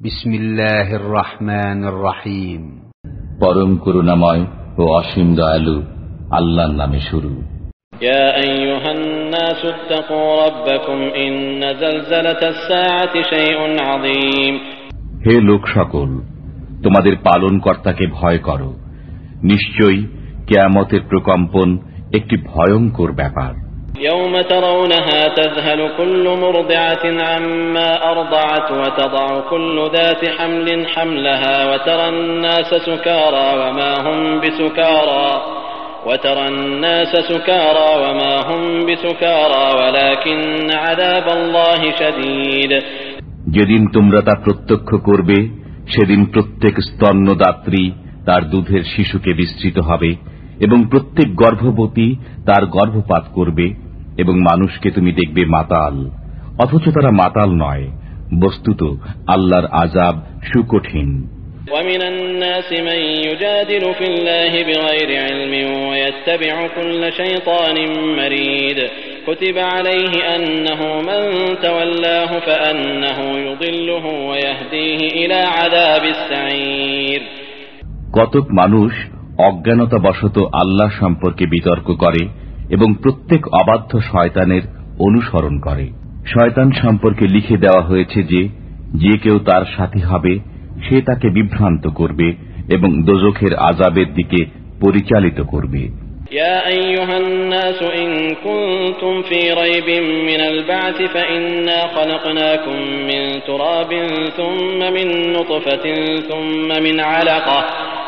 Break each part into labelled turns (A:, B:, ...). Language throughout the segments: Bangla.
A: بسم الله الرحمن الرحيم
B: পরম করুণাময় ও অসীম দয়ালু আল্লাহর নামে শুরু
C: يا أيها الناس اتقوا ربكم إن زلزلة الساعة شيء عظيم
B: হে লোক সকল তোমাদের পালন কর্তাকে ভয় করো নিশ্চয়ই কেয়ামতের প্রকম্পন একটি ভয়ঙ্কর ব্যাপার
C: يوم ترونها تذهل كل مرضعة عما أرضعت وتضع كل ذات حمل حملها وترى الناس سكارى وما هم بسكارى وترى الناس سكارى وما هم بسكارى ولكن عذاب الله شديد
B: যেদিন তোমরা তা প্রত্যক্ষ করবে সেদিন প্রত্যেক স্তন্যদাত্রী তার দুধের শিশুকে বিস্তৃত হবে এবং প্রত্যেক গর্ভবতী তার গর্ভপাত করবে এবং মানুষকে তুমি দেখবে মাতাল অথচ তারা মাতাল নয় বস্তুত আল্লাহর আজাব সুকঠিন
C: ومن الناس من يجادل في الله بغير علم ويتبع كل شيطان مريد كتب عليه أنه من تولاه فأنه يضله ويهديه إلى عذاب السعير
B: কতক মানুষ অজ্ঞানতাবশত আল্লাহ সম্পর্কে বিতর্ক করে এবং প্রত্যেক অবাধ্য শয়তানের অনুসরণ করে শয়তান সম্পর্কে লিখে দেওয়া হয়েছে যে যে কেউ তার সাথী হবে সে তাকে বিভ্রান্ত করবে এবং দোজখের আজাবের দিকে পরিচালিত করবে
C: يا أيها الناس إن كنتم في ريب من البعث فإنا خلقناكم من تراب ثم من نطفة ثم من علقة يا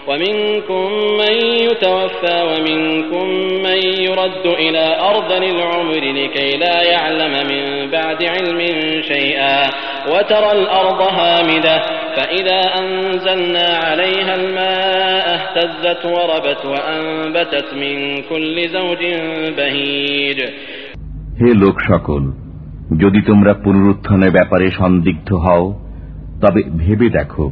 C: ومنكم من يتوفى ومنكم من يرد إلى أرذل العمر لكي لا يعلم من بعد علم شيئا وترى الأرض هامدة فإذا أنزلنا عليها الماء اهتزت وربت وأنبتت من كل زوج بهيج
B: হে লোক সকল যদি তোমরা পুনরুত্থানের ব্যাপারে সন্দিগ্ধ হও তবে ভেবে দেখো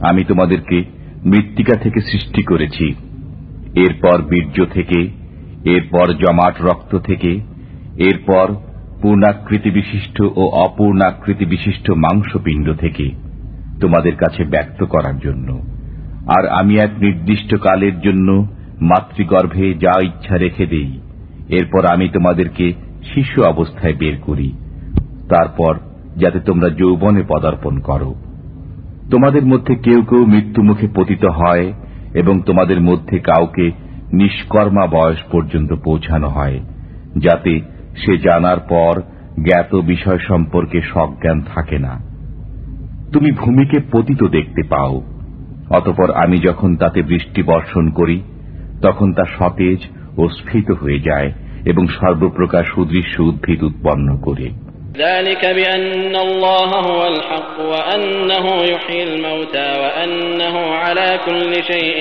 B: আমি তোমাদেরকে মৃত্তিকা থেকে সৃষ্টি করেছি। এরপর বীর্য থেকে, এরপর জমাট রক্ত থেকে, এরপর পূর্ণাকৃতি বিশিষ্ট ও অপূর্ণাকৃতি বিশিষ্ট মাংসপিণ্ড থেকে তোমাদের কাছে ব্যক্ত করার জন্য। আর আমি এক নির্দিষ্ট কালের জন্য মাতৃগর্ভে যা ইচ্ছা রেখে দেই, এরপর আমি তোমাদেরকে শিশু অবস্থায় বের করি। তারপর যাতে তোমরা যৌবনে পদার্পণ করো। তোমাদের মধ্যে কেউ কেউ মৃত্যুমুখে পতিত হয় এবং তোমাদের মধ্যে কাউকে নিষ্কর্মা বয়স পর্যন্ত পৌঁছানো হয়, যাতে সে জানার পর জ্ঞাত বিষয় সম্পর্কে সজ্ঞান থাকে না। তুমি ভূমিকে পতিত দেখতে পাও, অতপর আমি যখন তাতে বৃষ্টি বর্ষণ করি, তখন তা সতেজ ও স্ফীত হয়ে যায় এবং সর্বপ্রকার সুদৃশ্য উদ্ভিদ উৎপন্ন করে।
C: ذلك بأن الله هو الحق وأنه يحيي الموتى وأنه على كل شيء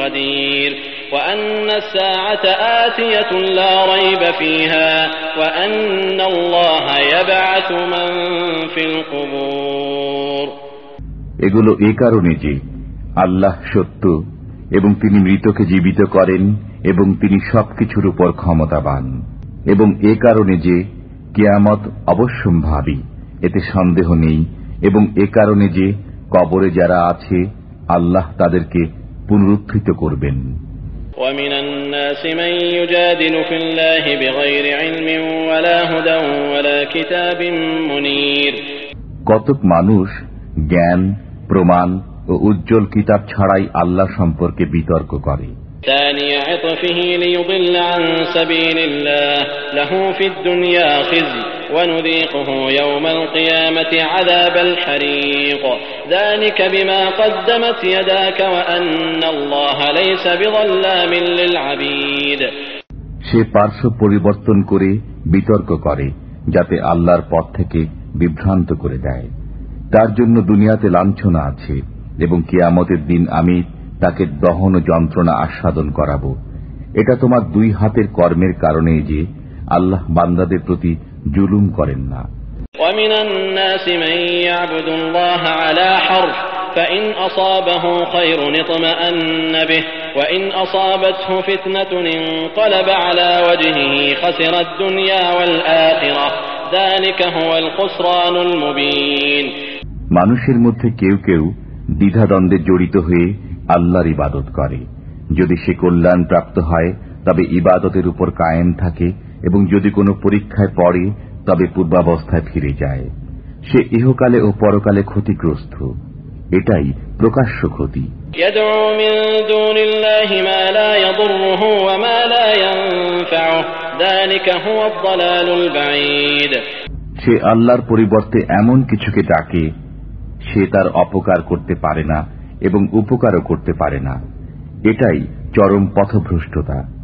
C: قدير وأن الساعة آتية لا ريب فيها وأن الله يبعث من في القبور
B: এগুলো এ কারণে যে আল্লাহ সত্য এবং তিনি মৃতকে জীবিত করেন এবং তিনি সবকিছুর উপর ক্ষমতাবান এবং এ কারণে যে কেয়ামত অবশ্যম্ভাবী। এতে সন্দেহ নেই এবং এ কারণে যে কবরে যারা আছে আল্লাহ তাদেরকে পুনরুত্থিত করবেন। কতক মানুষ জ্ঞান প্রমাণ ও উজ্জ্বল কিতাব ছাড়াই আল্লাহ সম্পর্কে বিতর্ক করে।
C: ثاني عطفه ليضل عن سبيل الله له في الدنيا خزي ونذيقه يوم القيامة عذاب الحريق ذلك بما قدمت يداك وأن الله ليس بظلام للعبيد
B: সে পার্শ্ব পরিবর্তন করে বিতর্ক করে যাতে আল্লাহর পথ থেকে বিভ্রান্ত করে দেয় তার জন্য দুনিয়াতে লাঞ্ছনা আছে এবং কিয়ামতের দিন আমি তাকে দহন যন্ত্রণা আস্বাদন করাব এটা তোমার দুই হাতের কর্মের কারণে যে আল্লাহ বান্দাদের প্রতি জুলুম করেন না
C: ومن الناس من يعبد الله على حرف فإن أصابه خير اطمأن به وإن أصابته فتنة انقلب على وجهه خسر الدنيا والآخرة ذلك هو الخسران المبين
B: মানুষের মধ্যে কেউ কেউ দ্বিধাদ্বন্দ্বে জড়িত হয়ে আল্লাহর ইবাদত করে। যদি সে কল্যাণ প্রাপ্ত হয় তবে ইবাদতের উপর কায়েম থাকে এবং যদি কোনো পরীক্ষায় পড়ে তবে পূর্বাবস্থায় ফিরে যায়। সে ইহকালে ও পরকালে ক্ষতিগ্রস্ত। এটাই প্রকাশ্য ক্ষতি। সে আল্লাহর পরিবর্তে এমন কিছুকে ডাকে সে তার অপকার করতে পারে না এবং উপকারও করতে পারে না। এটাই চরম পথভ্রষ্টতা।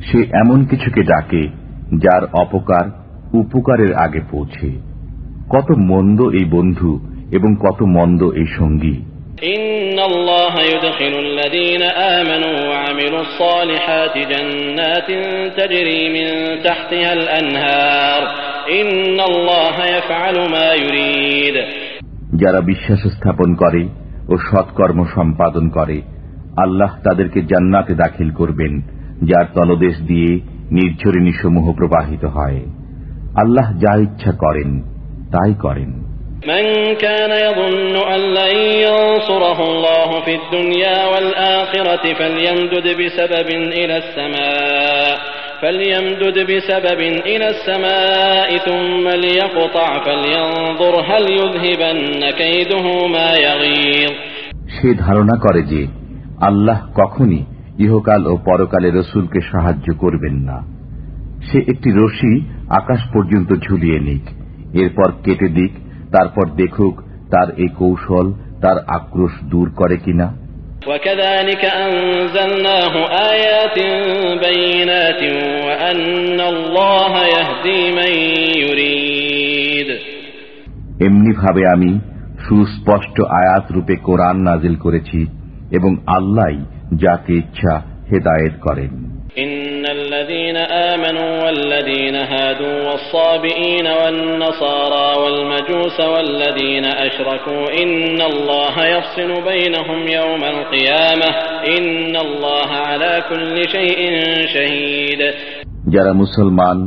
B: সে এমন কিছুকে ডাকে যার অপকার উপকারের আগে পৌঁছে। কত মন্দ এই বন্ধু এবং কত মন্দ এই সঙ্গী।
C: إن الله يدخل الذين آمنوا وعملوا الصالحات جنات تجري من تحتها الأنهار إن الله يفعل ما يريد
B: যারা বিশ্বাস স্থাপন করে ও সৎকর্ম সম্পাদন করে আল্লাহ তাদেরকে জান্নাতে দাখিল করবেন যার তলদেশ দিয়ে নির্ঝরিণী সমূহ প্রবাহিত হয় আল্লাহ যা ইচ্ছা করেন তাই করেন
C: من كان يظن أن لن ينصره الله في الدنيا والآخرة فليمدد بسبب إلى السماء فليمدد بسبب إلى السماء ثم ليقطع فلينظر هل يذهبن كيده ما يغيظ
B: সে ধারণা করে যে আল্লাহ কখনই ইহকাল ও পরকালে রসুলকে সাহায্য করবেন না সে একটি রশি আকাশ পর্যন্ত ঝুলিয়ে নিক এরপর কেটে দিক তারপর দেখুক তার এই কৌশল তার আক্রোশ দূর করে কিনা। এমনিভাবে আমি সুস্পষ্ট আয়াত রূপে কোরআন নাজিল করেছি এবং আল্লাহ যাকে ইচ্ছা হেদায়েত করেন।
C: الذين آمنوا والذين هادوا والصابئين والنصارى والمجوس والذين أشركوا إن الله يفصل بينهم يوم القيامة إن الله على كل شيء شهيد
B: যারা মুসলমান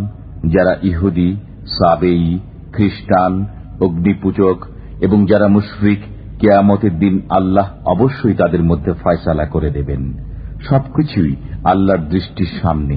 B: যারা ইহুদি সাবেই খ্রিস্টান অগ্নিপূজক এবং যারা মুশরিক কেয়ামতের দিন আল্লাহ অবশ্যই তাদের মধ্যে ফয়সালা করে দেবেন সবকিছুই আল্লাহর দৃষ্টির সামনে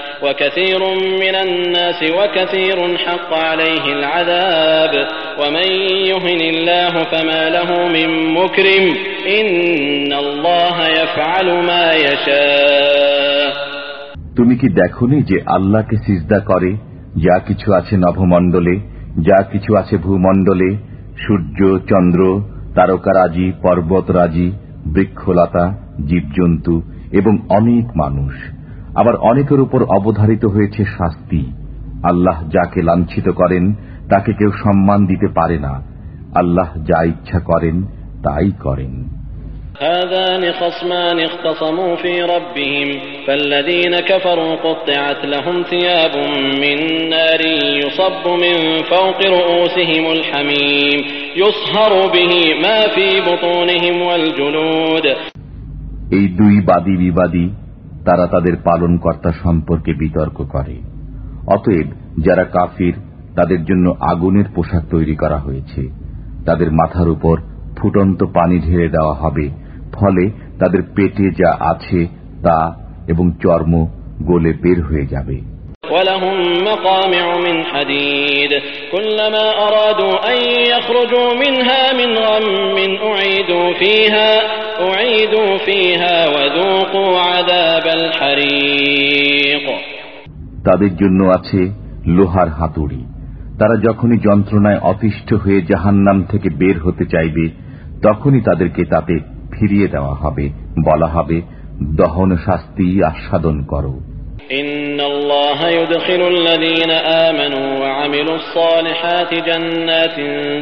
C: وكثير من الناس وكثير حق عليه العذاب ومن يهن الله فما له من مكرم إن الله يفعل ما يشاء
B: তুমি কি দেখনি যে আল্লাহকে সিজদা করে যা কিছু আছে নভমণ্ডলে যা কিছু আছে ভূমণ্ডলে সূর্য চন্দ্র তারকারাজি পর্বতরাজি বৃক্ষলতা জীবজন্তু এবং অনেক মানুষ আবার অনেকের উপর অবধারিত হয়েছে শাস্তি আল্লাহ যাকে লাঞ্ছিত করেন তাকে কেউ সম্মান দিতে পারে না আল্লাহ যা ইচ্ছা করেন তাই করেন
C: هذان خصمان اختصموا في ربهم فالذين كفروا قطعت لهم ثياب من نار يصب من فوق رؤوسهم الحميم يصهر به ما في بطونهم والجلود
B: এই দুই বাদী বিবাদী তারা তাদের পালনকর্তা সম্পর্কে বিতর্ক করে। অতএব যারা কাফির, তাদের জন্য আগুনের পোশাক তৈরি করা হয়েছে। তাদের মাথার উপর ফুটন্ত পানি ঢেলে দেওয়া হবে। ফলে তাদের পেটে যা আছে তা এবং চর্ম গোলে বের হয়ে যাবে।
C: ولهم مقامع من حديد كلما أرادوا أن يخرجوا منها من غم أعيدوا فيها أعيدوا فيها وذوقوا عذاب الحريق
B: তাদের জন্য আছে লোহার হাতুড়ি তারা যখনই যন্ত্রণায় অতিষ্ঠ হয়ে জাহান্নাম থেকে বের হতে চাইবে তখনই তাদেরকে তাতে ফিরিয়ে দেওয়া হবে বলা হবে দহন শাস্তি আস্বাদন করো
C: إن الله يدخل الذين آمنوا وعملوا الصالحات جنات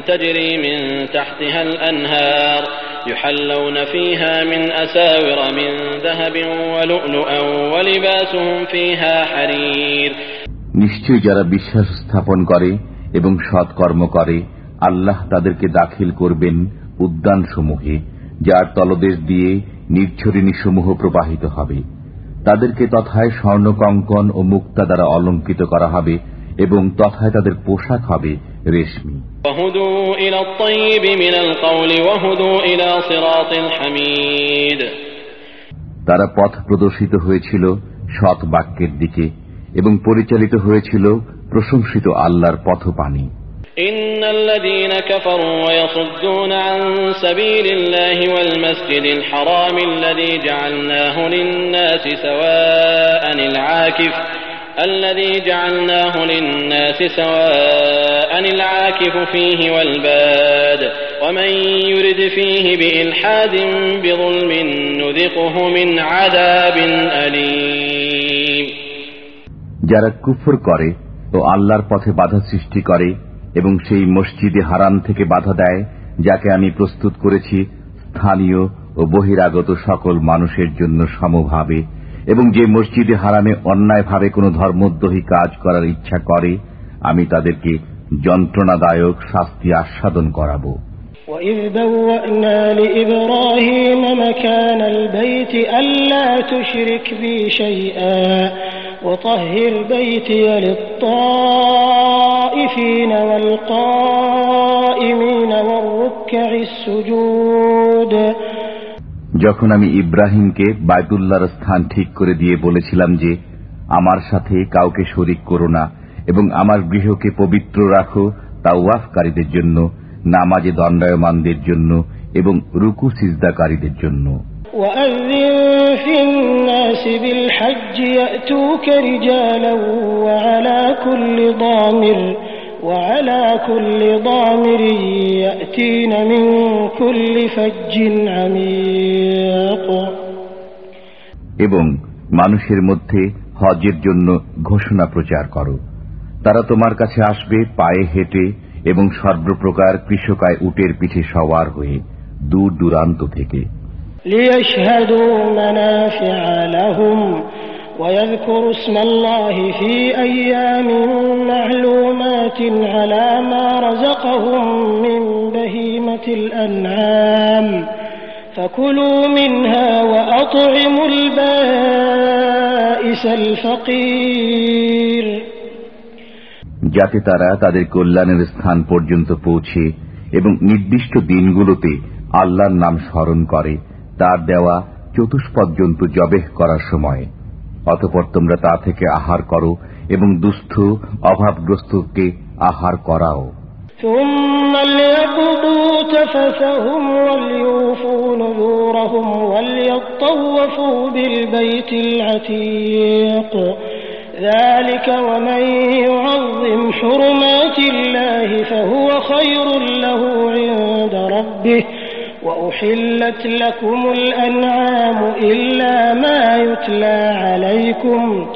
C: تجري من تحتها الأنهار يحلون فيها من أساور من ذهب ولؤلؤا ولباسهم فيها حرير
B: নিশ্চয়ই যারা বিশ্বাস স্থাপন করে এবং সৎকর্ম করে আল্লাহ তাদেরকে দাখিল করবেন উদ্যানসমূহে যার তলদেশ দিয়ে নির্ঝরিণী সমূহ প্রবাহিত হবে তাদেরকে তথায় স্বর্ণকঙ্কন ও মুক্তা দ্বারা অলঙ্কৃত করা হবে এবং তথায় তাদের পোশাক হবে রেশমি। তারা পথ প্রদর্শিত হয়েছিল সৎ বাক্যের দিকে এবং পরিচালিত হয়েছিল প্রশংসিত আল্লাহর পথপানি
C: إن الذين كفروا ويصدون عن سبيل الله والمسجد الحرام الذي جعلناه للناس سواء العاكف الذي جعلناه للناس سواء العاكف فيه والباد ومن يرد فيه بإلحاد بظلم نذقه من عذاب أليم
B: যারা কুফর করে ও আল্লাহর পথে বাধা সৃষ্টি করে এবং সেই মসজিদে হারাম থেকে বাধা দেয় যাকে আমি প্রস্তুত করেছি স্থানীয় ও বহিরাগত সকল মানুষের জন্য সমভাবে এবং যে মসজিদে হারামে অন্যায়ভাবে কোনো ধর্মদ্রোহী কাজ করার ইচ্ছা করে আমি তাদেরকে যন্ত্রণাদায়ক শাস্তি আস্বাদন করাবো
D: وإذ بوأنا لإبراهيم مكان البيت ألا تشرك بي شيئا وطهر بيتي للطائفين والقائمين والركع السجود
B: যখন আমি ইব্রাহিমকে বায়তুল্লাহর স্থান ঠিক করে দিয়ে বলেছিলাম যে আমার সাথে কাউকে শরিক করো না এবং আমার গৃহকে পবিত্র রাখো তাওয়াফকারীদের জন্য নামাজে দণ্ডায়মানদের জন্য এবং রুকু সিজদাকারীদের জন্য
D: وأذن في الناس بالحج يأتوك رجالا وعلى كل ضامر وعلى كل ضامر يأتين من كل فج عميق
B: এবং মানুষের মধ্যে হজের জন্য ঘোষণা প্রচার করো তারা তোমার কাছে আসবে পায়ে হেঁটে এবং সর্বপ্রকার কৃষকায় উটের পিঠে সওয়ার হয়ে দূর দূরান্ত থেকে
D: ليشهدوا منافع لهم ويذكروا اسم الله في أيام معلومات على ما رزقهم من بهيمة الأنعام فكلوا منها وأطعموا البائس الفقير
B: যাতে তারা তাদের কল্যাণের স্থান পর্যন্ত পৌঁছে এবং নির্দিষ্ট দিনগুলোতে আল্লাহর নাম স্মরণ করে তার দেওয়া চতুষ্পর্যন্ত জবেহ করার সময় অতপর তোমরা তা থেকে আহার করো এবং দুস্থ অভাবগ্রস্তকে আহার করাও
D: ثم ليقضوا تفثهم وليوفوا نذورهم وليطوفوا بالبيت العتيق ذلك ومن يعظم حرمات الله فهو خير له عند ربه وأحلت لكم الأنعام إلا ما يتلى عليكم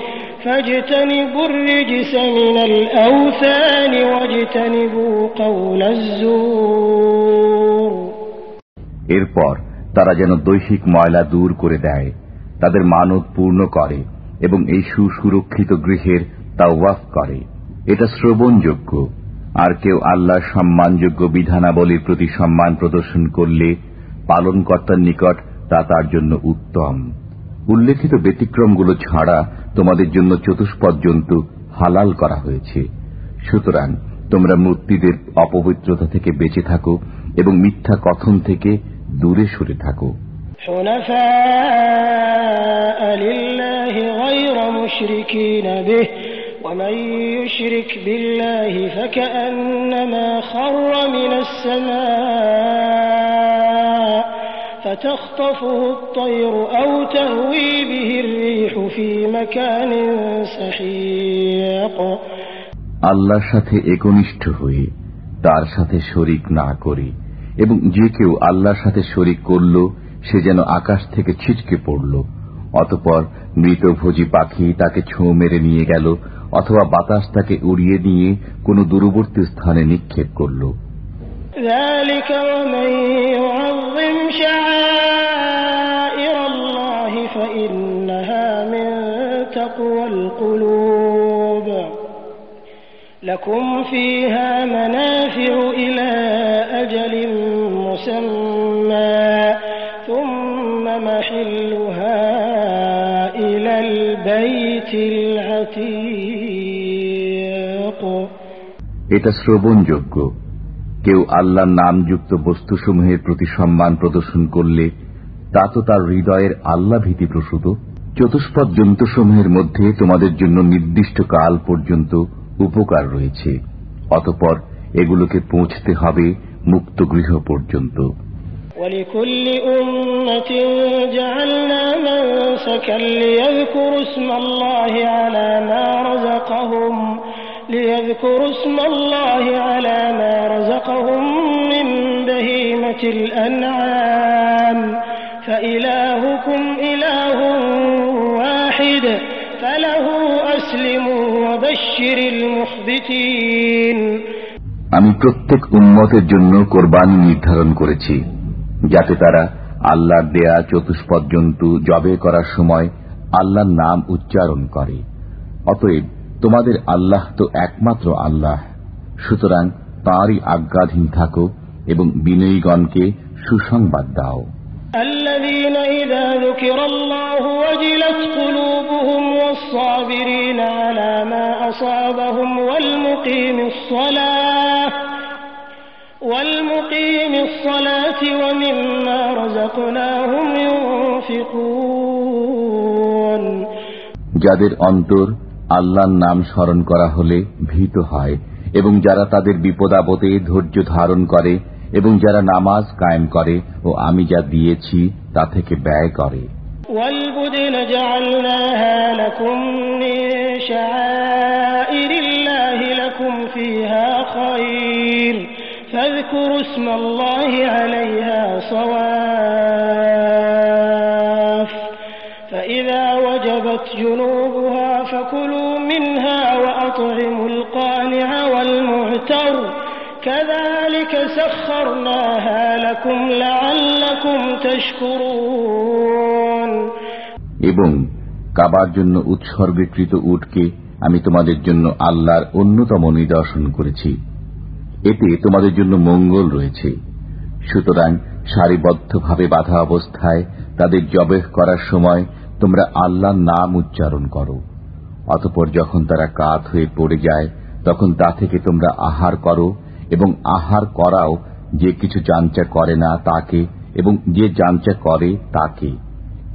D: فاجتنبوا الرجس من الأوثان واجتنبوا قول الزور
B: এরপর তারা যেন দৈহিক ময়লা দূর করে দেয় তাদের মানত পূর্ণ করে এবং এই সুসুরক্ষিত গৃহের তাওয়াফ করে এটা শ্রবণযোগ্য আর কেউ আল্লাহ সম্মানযোগ্য বিধানাবলীর প্রতি সম্মান প্রদর্শন করলে পালনকর্তার নিকট তা তার জন্য উত্তম উল্লেখিত ব্যতিক্রমগুলো ছাড়া তোমাদের জন্য চতুষ্পর্যন্ত হালাল করা হয়েছে সুতরাং তোমরা মূর্তিদের অপবিত্রতা থেকে বেঁচে থাকো এবং মিথ্যা কথন থেকে দূরে সরে থাকো
D: حنفاء لله غير مشركين به ومن يشرك بالله فكأنما خر من السماء فتخطفه الطير أو تهوي به الريح في مكان سحيق
B: আল্লাহর সাথে একনিষ্ঠ হয়ে তার সাথে শরিক না করে এবং যে কেউ আল্লাহর সাথে শরিক করল সে যেন আকাশ থেকে ছিটকে পড়ল অতপর মৃত ভোজি পাখি তাকে ছোঁ মেরে নিয়ে গেল অথবা বাতাস তাকে উড়িয়ে নিয়ে কোন দূরবর্তী স্থানে নিক্ষেপ করল
D: ذلك ومن يعظم شعائر الله فإنها من تقوى القلوب لكم فيها منافع إلى
B: এটা শ্রবণযোগ্য কেউ আল্লাহর নামযুক্ত বস্তুসমূহের প্রতি সম্মান প্রদর্শন করলে তা তো তার হৃদয়ের আল্লাহ ভীতি প্রসূত চতুষ্পদ জন্তুসমূহের মধ্যে তোমাদের জন্য নির্দিষ্ট কাল পর্যন্ত উপকার রয়েছে অতপর এগুলোকে পৌঁছতে হবে মুক্ত গৃহ পর্যন্ত
D: ولكل أمة جعلنا منسكا ليذكروا اسم الله على ما رزقهم ليذكروا اسم الله على ما رزقهم من بهيمة الأنعام فإلهكم إله واحد فله أسلموا وبشر المخبتين
B: আমি প্রত্যেক উন্মতের জন্য কোরবানি নির্ধারণ করেছি যাতে তারা আল্লাহর দেয়া চতুষ্পদ জন্তু জবে করার সময় আল্লাহর নাম উচ্চারণ করে অতএব তোমাদের আল্লাহ তো একমাত্র আল্লাহ সুতরাং তাঁরই আজ্ঞাধীন থাকো এবং বিনয়ীগণকে সুসংবাদ দাও
D: الذين إذا ذكر الله وجلت قلوبهم والصابرين على ما أصابهم والمقيم الصلاة والمقيم الصلاة ومما رزقناهم ينفقون
B: যাদের অন্তর আল্লাহর নাম স্মরণ করা হলে ভীত হয় এবং যারা তাদের বিপদাপদে ধৈর্য ধারণ করে এবং যারা নামাজ কায়েম করে ও আমি যা দিয়েছি তা থেকে ব্যয় করে
D: والبدن جعلناها لكم من شعائر الله لكم فيها خير فاذكروا اسم الله عليها صواف فإذا وجبت جنوبها فكلوا منها وأطعموا القانع والمعتر كذلك سخرناها لكم لعلكم تشكرون
B: এবং কাবার জন্য উৎসর্গীকৃত উটকে আমি তোমাদের জন্য আল্লাহর অন্যতম নিদর্শন করেছি এতে তোমাদের জন্য মঙ্গল রয়েছে সুতরাং সারিবদ্ধভাবে বাধা অবস্থায় তাদের জবেহ করার সময় তোমরা আল্লাহর নাম উচ্চারণ করো অতপর যখন তারা কাত হয়ে পড়ে যায়, তখন তা থেকে তোমরা আহার করো এবং আহার করাও যে কিছু যাঞ্চা করে না তাকে এবং যে যাঞ্চা করে তাকে।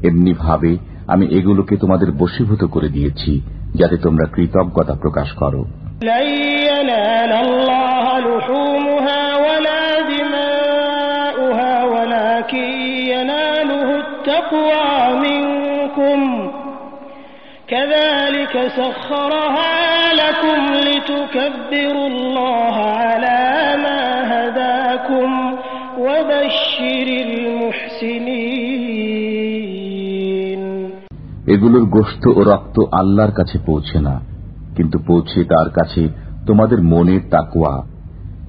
B: এমনিভাবে আমি এগুলোকে তোমাদের বশীভূত করে দিয়েছি, যাতে তোমরা কৃতজ্ঞতা প্রকাশ করো।
D: লুহুমুহা
B: এগুলোর গোস্ত ও রক্ত আল্লাহর কাছে পৌঁছে না, কিন্তু পৌঁছে তার কাছে তোমাদের মনের তাকুয়া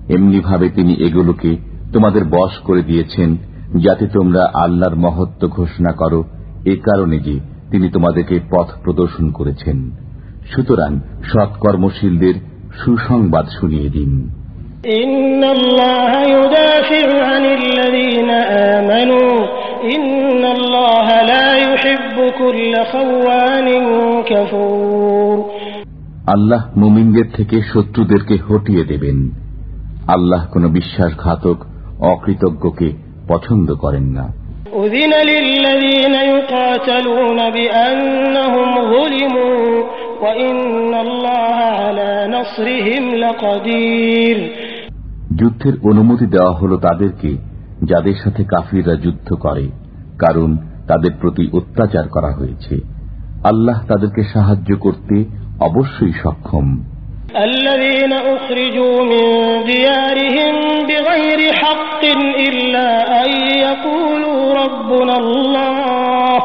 B: এমনিভাবে তিনি এগুলোকে তোমাদের বশ করে দিয়েছেন, যাতে তোমরা আল্লাহর মহত্ব ঘোষণা করো, এ কারণে যে তিনি তোমাদেরকে পথ প্রদর্শন করেছেন সুতরাং সৎকর্মশীলদের সুসংবাদ শুনিয়ে দিন
D: إن الله يدافع عن الذين آمنوا إن الله لا يحب كل خوان كفور
B: আল্লাহ মুমিনদের থেকে শত্রুদেরকে হটিয়ে দেবেন আল্লাহ কোন বিশ্বাসঘাতক অকৃতজ্ঞকে পছন্দ করেন না
D: أذن للذين يقاتلون بأنهم ظلموا وإن الله على نصرهم لقدير
B: যুদ্ধের অনুমতি দেওয়া হলো তাদেরকে যাদের সাথে কাফিররা যুদ্ধ করে কারণ তাদের প্রতি অত্যাচার করা হয়েছে আল্লাহ তাদেরকে সাহায্য করতে অবশ্যই সক্ষম
D: الذين أخرجوا من ديارهم بغير حق بحق إلا أن يقولوا ربنا الله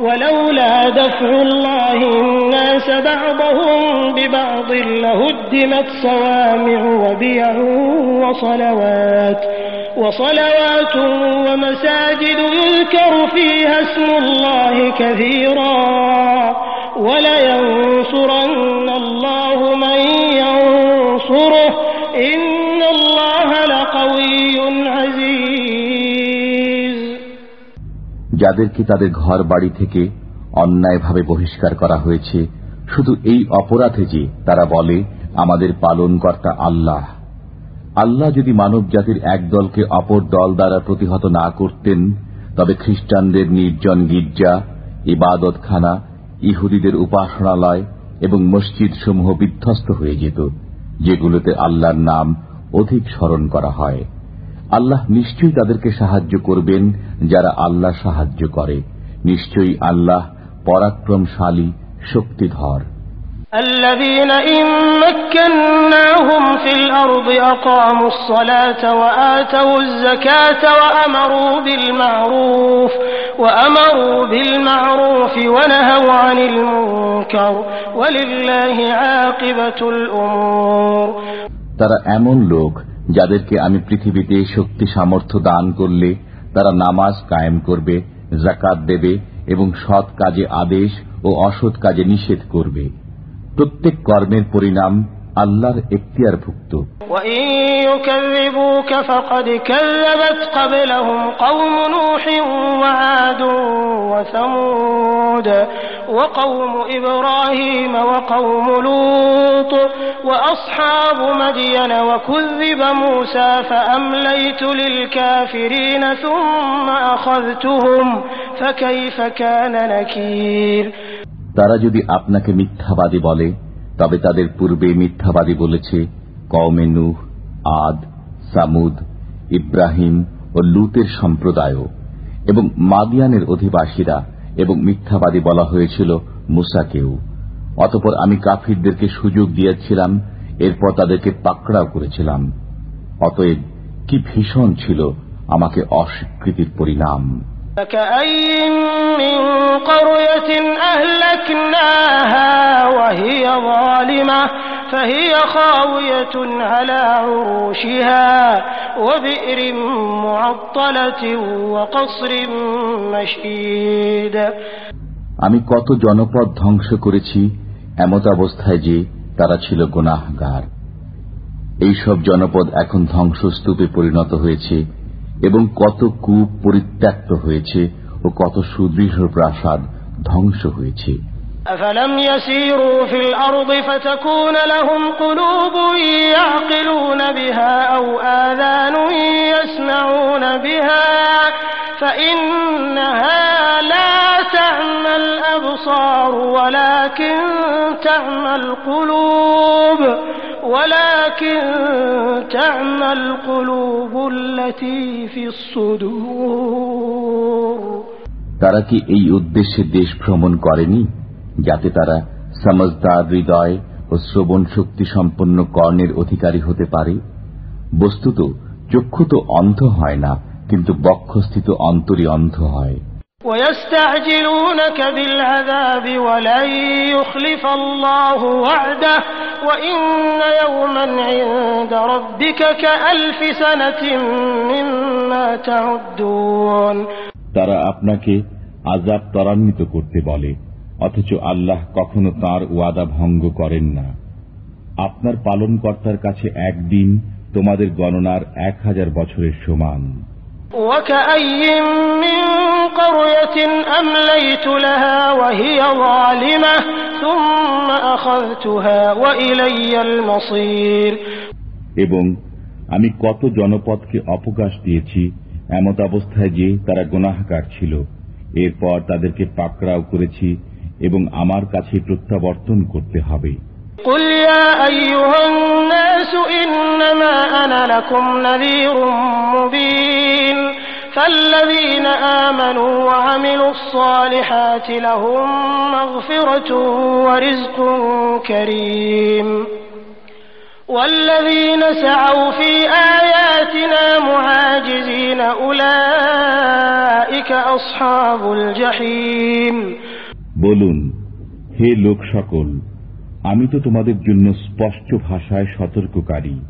D: ولولا دفع الله الناس بعضهم ببعض لهدمت صوامع وبيع وصلوات وصلوات ومساجد يذكر فيها اسم الله كثيرا ولينصرن الله من
B: যাদেরকে তাদের ঘর বাড়ি থেকে অন্যায়ভাবে বহিষ্কার করা হয়েছে, শুধু এই অপরাধে যে তারা বলে, আমাদের পালনকর্তা আল্লাহ। আল্লাহ যদি মানব জাতির এক দলকে অপর দল দ্বারা প্রতিহত না করতেন, তবে খ্রিস্টানদের নির্জন গির্জা, ইবাদতখানা, ইহুদিদের উপাসনালয় এবং মসজিদ সমূহ বিধ্বস্ত হয়ে যেত, যেগুলোতে আল্লাহর নাম অধিক স্মরণ করা হয়। আল্লাহ নিশ্চয়ই তাদেরকে সাহায্য করবেন যারা আল্লাহ সাহায্য করে নিশ্চয়ই আল্লাহ পরাক্রমশালী শক্তিধর
D: الذين إن مكناهم في الأرض أقاموا الصلاة وآتوا الزكاة وأمروا بالمعروف وأمروا بالمعروف ونهوا عن المنكر ولله عاقبة الأمور
B: তারা এমন লোক যাদেরকে আমি পৃথিবীতে শক্তি সামর্থ্য দান করলে তারা নামাজ কায়েম করবে জাকাত দেবে এবং সৎ কাজে আদেশ ও অসৎ কাজে নিষেধ করবে। প্রত্যেক কর্মের পরিণাম আল্লাহর এখতিয়ারভুক্ত
D: وإن يكذبوك فقد كذبت قبلهم قوم نوح وعاد وثمود وقوم إبراهيم وقوم لوط وأصحاب مدين وكذب موسى فأمليت للكافرين ثم أخذتهم فكيف كان نكير
B: তারা যদি আপনাকে মিথ্যাবাদী বলে তবে তাদের পূর্বে মিথ্যাবাদী বলেছে, কওমে নূহ, আদ, সামুদ, ইব্রাহিম ও লুতের সম্প্রদায়ও। এবং মাদিয়ানের অধিবাসীরা এবং মিথ্যাবাদী বলা হয়েছিল মুসাকেও। অতপর আমি কাফিরদেরকে সুযোগ দিয়েছিলাম, এরপর তাদেরকে পাকড়াও করেছিলাম। অতএব কি ভীষণ ছিল আমাকে অস্বীকৃতির পরিণাম। আমি কত জনপদ ধ্বংস করেছি এমত অবস্থায় যে তারা ছিল গুনাহগার। এইসব জনপদ এখন ধ্বংসস্তূপে পরিণত হয়েছে। এবং কত কূপ পরিত্যক্ত হয়েছে ও কত সুদৃঢ় প্রাসাদ ধ্বংস হয়েছে
D: أفلم يسيروا في الأرض فتكون لهم قلوب يعقلون بها أو آذان يسمعون بها فإنها لا تعمى الأبصار ولكن تعمى القلوب ولكن تعمى القلوب التي في الصدور
B: তারা কি এই উদ্দেশ্যে দেশ ভ্রমণ করেনি যাতে তারা সমজদার হৃদয় ও শ্রবণ শক্তি সম্পন্ন কর্ণের অধিকারী হতে পারে বস্তুত চক্ষু তো অন্ধ হয় না কিন্তু বক্ষস্থিত অন্তরই অন্ধ হয়
D: ويستعجلونك بالعذاب ولن يخلف الله وعده وإن يوما عند ربك كألف سنة مما تعدون
B: তারা আপনাকে আজাব ত্বরান্বিত করতে বলে অথচ আল্লাহ কখনো তার ওয়াদা ভঙ্গ করেন না আপনার পালনকর্তার কাছে একদিন তোমাদের গণনার এক হাজার বছরের সমান
D: وكأي من قرية أمليت لها وهي ظالمة ثم أخذتها وإلي المصير
B: এবং আমি কত জনপদকে অবকাশ দিয়েছি এমত অবস্থায় যে তারা গুনাহগার ছিল এরপর তাদেরকে পাকড়াও করেছি এবং আমার কাছে প্রত্যাবর্তন করতে হবে
D: قل يا أيها الناس إنما أنا لكم نذير مبين فالذين آمنوا وعملوا الصالحات لهم مغفرة ورزق كريم والذين سعوا في آياتنا معاجزين أولئك أصحاب الجحيم
B: بولون هي لوك شكل আমি তো তোমাদের জন্য স্পষ্ট ভাষায় সতর্ককারী।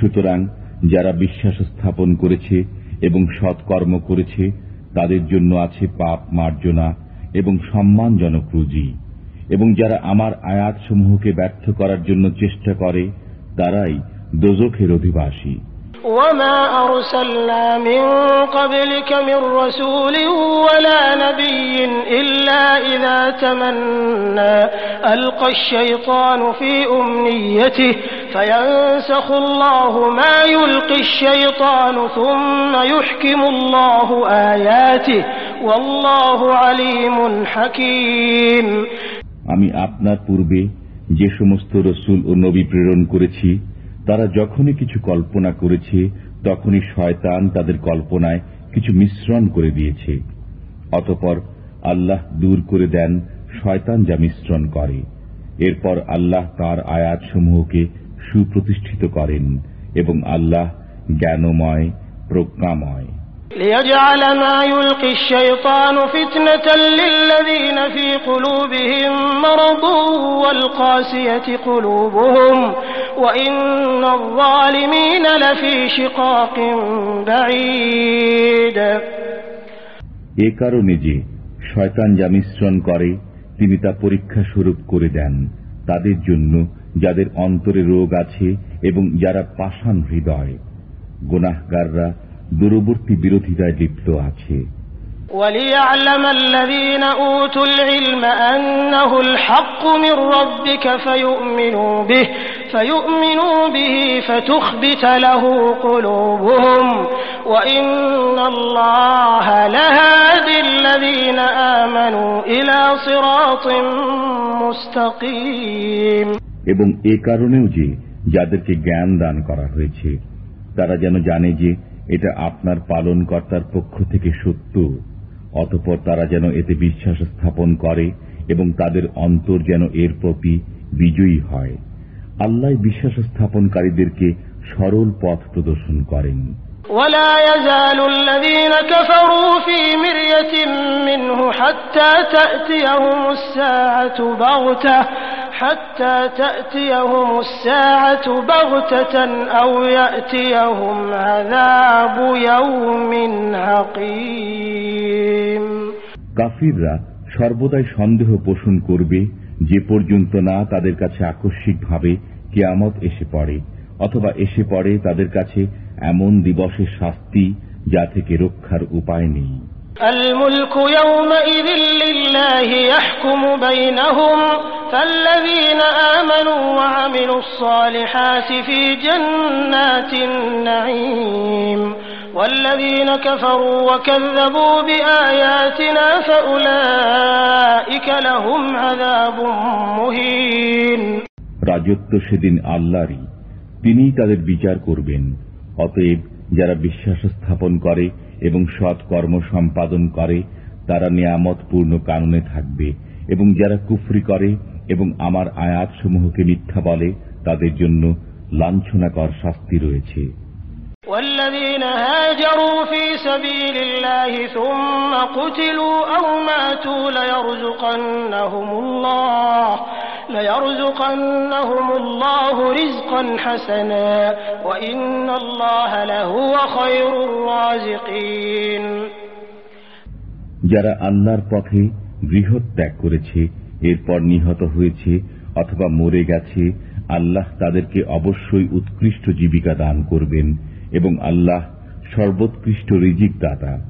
B: সুতরাং যারা বিশ্বাস স্থাপন করেছে এবং সৎকর্ম করেছে, তাদের জন্য আছে পাপ মার্জনা এবং সম্মানজনক রুজি। এবং যারা আমার আয়াতসমূহকে ব্যর্থ করার জন্য চেষ্টা করে, তারাই দোজখের অধিবাসী।
D: وما أرسلنا من قبلك من رسول ولا نبي إلا إذا تمنى ألقى الشيطان في أمنيته فينسخ الله ما يلقي الشيطان ثم يحكم الله آياته والله عليم حكيم
B: আমি আপনার পূর্বে যে সমস্ত রসুল ও নবী প্রেরণ করেছি তারা যখনই কিছু কল্পনা করেছে তখনই শয়তান তাদের কল্পনায় কিছু মিশ্রণ করে দিয়েছে অতপর আল্লাহ দূর করে দেন শয়তান যা মিশ্রণ করে এরপর আল্লাহ তার আয়াতসমূহকে সুপ্রতিষ্ঠিত করেন এবং আল্লাহ জ্ঞানময় প্রজ্ঞাময়
D: ليجعل ما يلقي الشيطان فتنة للذين في قلوبهم مرض والقاسية قلوبهم
B: এ কারণে যে শয়তান যা মিশ্রণ করে, তিনি তা পরীক্ষা স্বরূপ করে দেন। তাদের জন্য যাদের অন্তরে রোগ আছে এবং যারা পাষাণ হৃদয়, গোনাহগাররা দূরবর্তী বিরোধিতায় লিপ্ত আছে। এবং এ কারণেও যে যাদেরকে জ্ঞান দান করা হয়েছে, তারা যেন জানে যে এটা আপনার পালনকর্তার পক্ষ থেকে সত্য। অতপর তারা যেন এতে বিশ্বাস স্থাপন করে এবং তাদের অন্তর যেন এর প্রতি বিজয়ী হয় আল্লাহ বিশ্বাস স্থাপনকারীদেরকে সরল পথ প্রদর্শন করেন
D: ولا يزال الذين كفروا في مرية منه حتى تأتيهم الساعة بغتة حتى تأتيهم الساعة بغتة أو يأتيهم عذاب يوم عقيم
B: কাফিররা সর্বদাই সন্দেহ পোষণ করবে যে পর্যন্ত না তাদের কাছে আকস্মিকভাবে কেয়ামত এসে পড়ে অথবা এসে পড়ে তাদের কাছে এমন দিবসের শাস্তি যা থেকে রক্ষার উপায় নেই
D: الملك يومئذ لله يحكم بينهم فالذين آمنوا وعملوا الصالحات في جنات النعيم والذين كفروا وكذبوا بآياتنا فأولئك لهم عذاب مهين
B: রাজত্ব সেদিন আল্লাহরই তিনিই তাদের বিচার করবেন অতএব যারা বিশ্বাস স্থাপন করে এবং সৎ কর্ম সম্পাদন করে তারা নিয়ামতপূর্ণ কাননে থাকবে এবং যারা কুফরি করে এবং আমার আয়াতসমূহকে মিথ্যা বলে তাদের জন্য লাঞ্ছনাকর শাস্তি রয়েছে
D: والذين هاجروا في سبيل الله ثم قتلوا أو ماتوا ليرزقنهم الله
B: যারা আল্লাহর পথে গৃহ ত্যাগ করেছে, এরপর নিহত হয়েছে অথবা মরে গেছে, আল্লাহ তাদেরকে অবশ্যই উৎকৃষ্ট জীবিকা দান করবেন এবং আল্লাহ সর্বোৎকৃষ্ট রিজিক দাতা।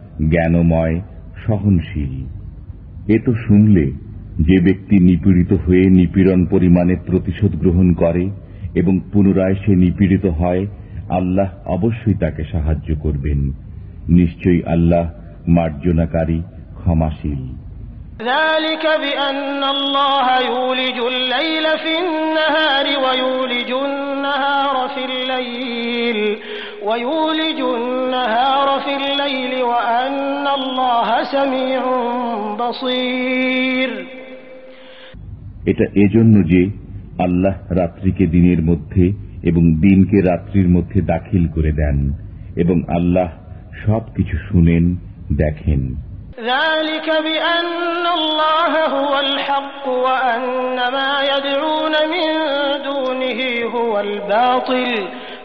B: জ্ঞানময় সহনশীল এ তো শুনলে যে ব্যক্তি নিপীড়িত হয়ে নিপীড়ন পরিমাণে প্রতিশোধ গ্রহণ করে এবং পুনরায় সে নিপীড়িত হয় আল্লাহ অবশ্যই তাকে সাহায্য করবেন নিশ্চয়ই আল্লাহ মার্জনাকারী ক্ষমাশীল
D: ذلك بأن الله يولج الليل في النهار ويولج النهار في الليل ويولج النهار في الليل وأن الله سميع بصير
B: এটা এজন্য যে আল্লাহ রাত্রিকে দিনের মধ্যে এবং দিনকে রাত্রির মধ্যে দাখিল করে দেন এবং আল্লাহ সবকিছু শুনেন দেখেন
D: ذلك بأن الله هو الحق وأن ما يدعون من دونه هو الباطل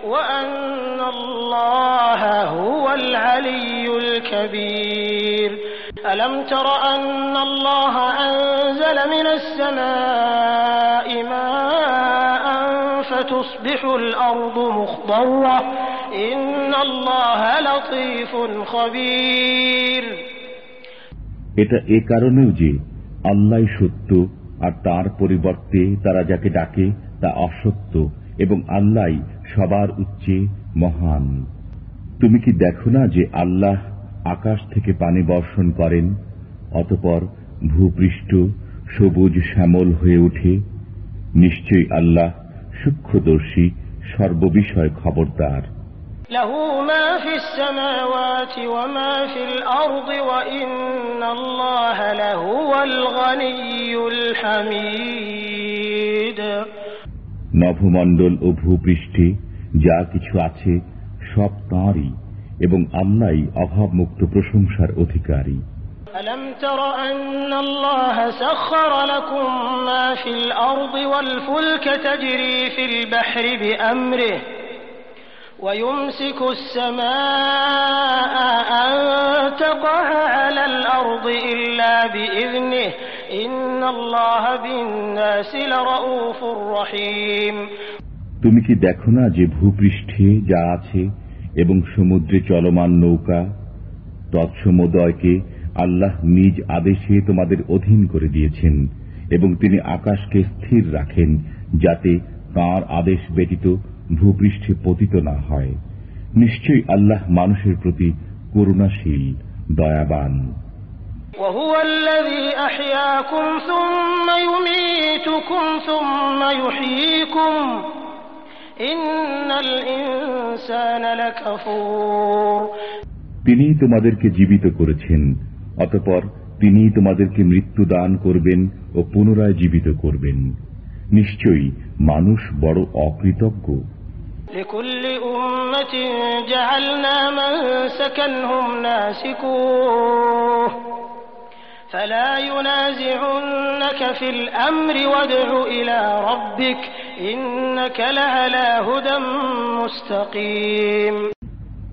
D: وأن الله هو العلي الكبير ألم تر أن الله أنزل من السماء ماء فتصبح الأرض مخضرة إن الله لطيف خبير
B: এটা এ কারণেও যে আল্লাহ সত্য আর তার পরিবর্তে তারা যাকে ডাকে তা অসত্য এবং আল্লাহ সবার উচ্চে মহান। তুমি কি দেখো না যে আল্লাহ আকাশ থেকে পানি বর্ষণ করেন, অতপর ভূপৃষ্ঠ সবুজ শ্যামল হয়ে ওঠে? নিশ্চয়ই আল্লাহ সূক্ষ্মদর্শী, সর্ববিষয় খবরদার।
D: له
B: নভমণ্ডল ও ভূপৃষ্ঠে যা কিছু আছে সব তাঁরই এবং আল্লাহ অভাবমুক্ত প্রশংসার অধিকারী
D: ألم تر أن الله سخر لكم ما في الأرض والفلك تجري في البحر بأمره ويمسك السماء أن تقع على الأرض إلا بإذنه
B: তুমি কি দেখো না যে ভূপৃষ্ঠে যা আছে এবং সমুদ্রে চলমান নৌকা? তৎসমোদয়কে আল্লাহ নিজ আদেশে তোমাদের অধীন করে দিয়েছেন এবং তিনি আকাশকে স্থির রাখেন যাতে তাঁর আদেশ ব্যতীত ভূপৃষ্ঠে পতিত না হয়। নিশ্চয়ই আল্লাহ মানুষের প্রতি করুণাশীল, দয়াবান।
D: وهو الذي أحياكم ثم يميتكم ثم يحييكم إن الإنسان لكفور
B: তিনিই তোমাদেরকে জীবিত করেছেন অতপর তিনিই তোমাদেরকে মৃত্যু দান করবেন ও পুনরায় জীবিত করবেন নিশ্চয়ই মানুষ বড় অকৃতজ্ঞ
D: لكل أمة جعلنا منسكا هم ناسكوه فلا ينازعنك في الأمر وادع إلى ربك إنك لعلى هدى مستقيم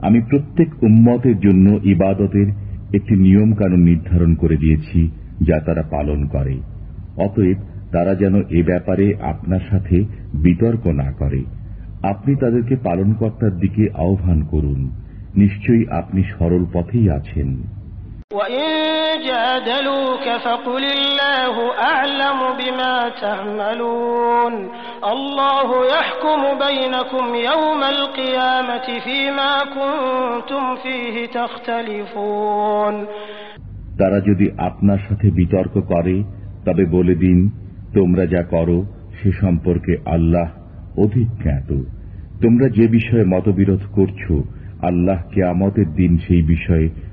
B: আমি প্রত্যেক উম্মতের জন্য ইবাদতের একটি নিয়ম কানুন নির্ধারণ করে দিয়েছি যা তারা পালন করে অতএব তারা যেন এ ব্যাপারে আপনার সাথে বিতর্ক না করে আপনি তাদেরকে পালনকর্তার দিকে আহ্বান করুন নিশ্চয়ই আপনি সরল পথেই আছেন
D: وإن جادلوك
B: তারা যদি আপনার সাথে বিতর্ক করে, তবে বলে দিন, তোমরা যা করো, সে সম্পর্কে আল্লাহ অধিক জ্ঞাত। তোমরা যে বিষয়ে মতবিরোধ করছ, আল্লাহ কেয়ামতের দিন সেই বিষয়ে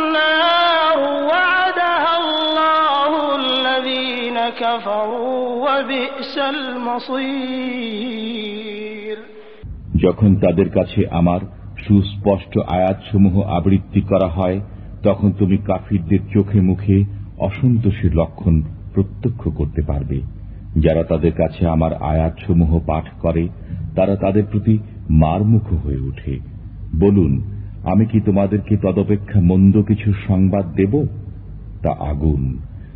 B: যখন তাদের কাছে আমার সুস্পষ্ট আয়াতসমূহ আবৃত্তি করা হয়, তখন তুমি কাফিরদের চোখে মুখে অসন্তোষের লক্ষণ প্রত্যক্ষ করতে পারবে। যারা তাদের কাছে আমার আয়াতসমূহ পাঠ করে, তারা তাদের প্রতি মারমুখ হয়ে ওঠে। বলুন, আমি কি তোমাদেরকে তদপেক্ষা মন্দ কিছু সংবাদ দেব? তা আগুন।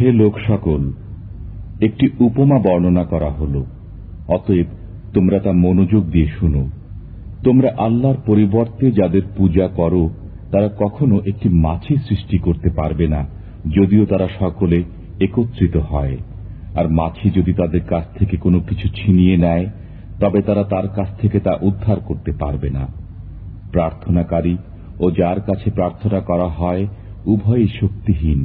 B: হে লোক সকল, একটি উপমা বর্ণনা করা হল। অতএব তোমরা তা মনোযোগ দিয়ে শুনো। তোমরা আল্লাহর পরিবর্তে যাদের পূজা করো, তারা কখনো একটি মাছি সৃষ্টি করতে পারবে না, যদিও তারা সকলে একত্রিত হয়। আর মাছি যদি তাদের কাছ থেকে কোনো কিছু ছিনিয়ে নেয়, তবে তারা তার কাছ থেকে তা উদ্ধার করতে পারবে না। প্রার্থনাকারী ও যার কাছে প্রার্থনা করা হয় উভয়ই শক্তিহীন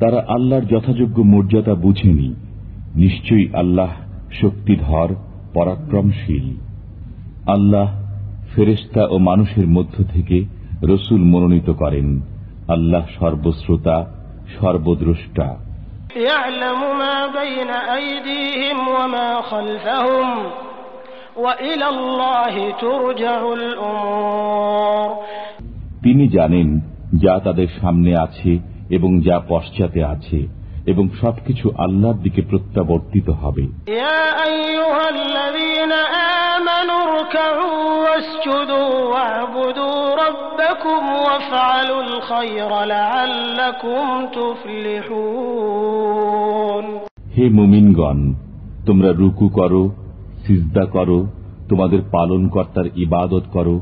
B: তারা আল্লাহর যথাযোগ্য মর্যাদা বুঝেনি নিশ্চয়ই আল্লাহ শক্তিধর পরাক্রমশীল আল্লাহ ফেরেস্তা ও মানুষের মধ্য থেকে রসুল মনোনীত করেন আল্লাহ সর্বশ্রোতা সর্বদ্রষ্টা
D: يعلم ما بين أيديهم وما خلفهم وإلى الله ترجع الأمور
B: তিনি জানেন যা তাদের সামনে আছে এবং যা পশ্চাতে আছে এবং সবকিছু আল্লাহর দিকে প্রত্যাবর্তিত হবে। হে মুমিনগণ তোমরা রুকু করো সিজদা করো তোমাদের পালন কর্তার ইবাদত করো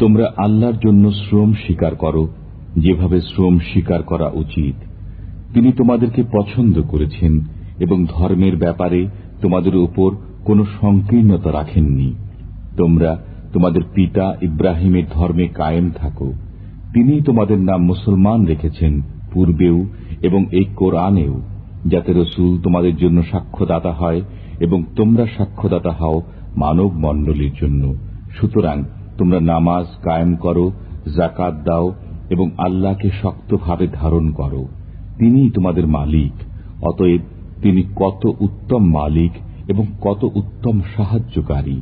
B: তোমরা আল্লাহর জন্য শ্রম স্বীকার করো, যেভাবে শ্রম স্বীকার করা উচিত। তিনি তোমাদেরকে পছন্দ করেছেন এবং ধর্মের ব্যাপারে তোমাদের উপর কোনো সংকীর্ণতা রাখেননি। তোমরা তোমাদের পিতা ইব্রাহিমের ধর্মে কায়েম থাকো। তিনি তোমাদের নাম মুসলমান রেখেছেন পূর্বেও এবং এই কোরআনেও, যাতে রসুল তোমাদের জন্য সাক্ষ্যদাতা হয় এবং তোমরা সাক্ষ্যদাতা হও মানব মণ্ডলীর জন্য। সুতরাং তোমরা নামাজ কায়েম করো জাকাত দাও এবং আল্লাহকে শক্তভাবে ধারণ করো। তিনি তোমাদের মালিক। অতএব তিনি কত উত্তম মালিক এবং কত উত্তম সাহায্যকারী।